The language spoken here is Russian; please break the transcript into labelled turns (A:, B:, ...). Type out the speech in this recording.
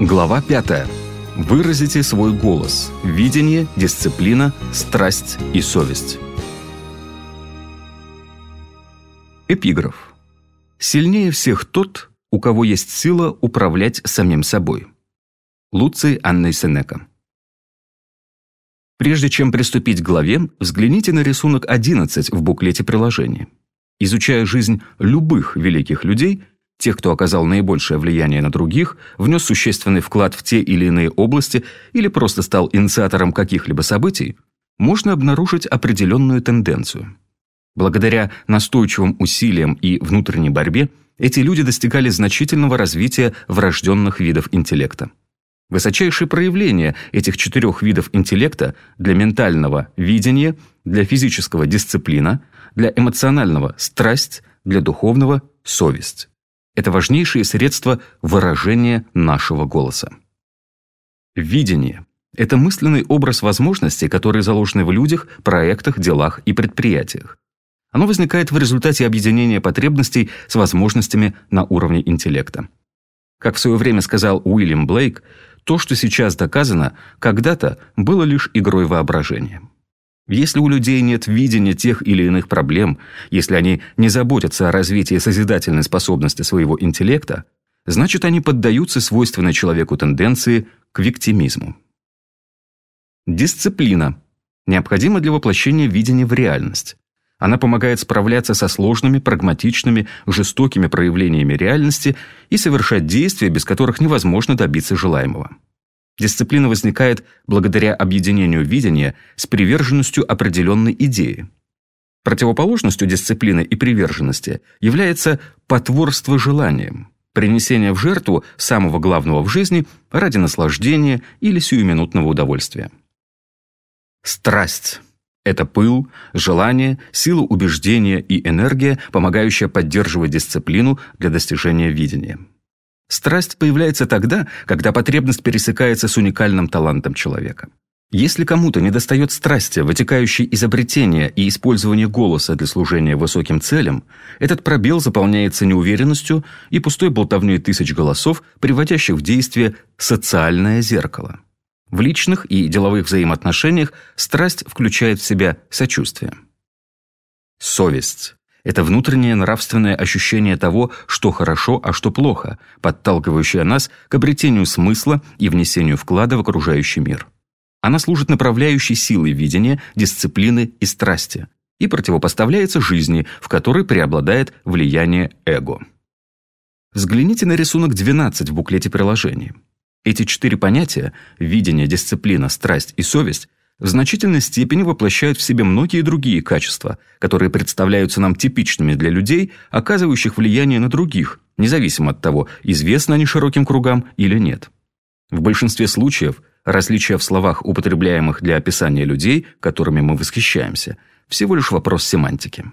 A: Глава 5. Выразите свой голос. Видение, дисциплина, страсть и совесть. Эпиграф. Сильнее всех тот, у кого есть сила управлять самим собой. Луций Анной Сенека. Прежде чем приступить к главе, взгляните на рисунок 11 в буклете приложения. Изучая жизнь любых великих людей – тех, кто оказал наибольшее влияние на других, внес существенный вклад в те или иные области или просто стал инициатором каких-либо событий, можно обнаружить определенную тенденцию. Благодаря настойчивым усилиям и внутренней борьбе эти люди достигали значительного развития врожденных видов интеллекта. Высочайшее проявление этих четырех видов интеллекта для ментального – видения, для физического – дисциплина, для эмоционального – страсть, для духовного – совесть. Это важнейшие средства выражения нашего голоса. Видение – это мысленный образ возможностей, которые заложены в людях, проектах, делах и предприятиях. Оно возникает в результате объединения потребностей с возможностями на уровне интеллекта. Как в свое время сказал Уильям Блейк, то, что сейчас доказано, когда-то было лишь игрой воображения. Если у людей нет видения тех или иных проблем, если они не заботятся о развитии созидательной способности своего интеллекта, значит они поддаются свойственной человеку тенденции к виктимизму. Дисциплина необходима для воплощения видения в реальность. Она помогает справляться со сложными, прагматичными, жестокими проявлениями реальности и совершать действия, без которых невозможно добиться желаемого. Дисциплина возникает благодаря объединению видения с приверженностью определенной идеи. Противоположностью дисциплины и приверженности является потворство желанием, принесение в жертву самого главного в жизни ради наслаждения или сиюминутного удовольствия. Страсть – это пыл, желание, сила убеждения и энергия, помогающая поддерживать дисциплину для достижения видения. Страсть появляется тогда, когда потребность пересекается с уникальным талантом человека. Если кому-то недостает страсти, вытекающей из обретения и использования голоса для служения высоким целям, этот пробел заполняется неуверенностью и пустой болтовней тысяч голосов, приводящих в действие социальное зеркало. В личных и деловых взаимоотношениях страсть включает в себя сочувствие. Совесть. Это внутреннее нравственное ощущение того, что хорошо, а что плохо, подталкивающее нас к обретению смысла и внесению вклада в окружающий мир. Она служит направляющей силой видения, дисциплины и страсти и противопоставляется жизни, в которой преобладает влияние эго. Взгляните на рисунок 12 в буклете приложения. Эти четыре понятия – видение, дисциплина, страсть и совесть в значительной степени воплощают в себе многие другие качества, которые представляются нам типичными для людей, оказывающих влияние на других, независимо от того, известны они широким кругам или нет. В большинстве случаев различия в словах, употребляемых для описания людей, которыми мы восхищаемся, всего лишь вопрос семантики.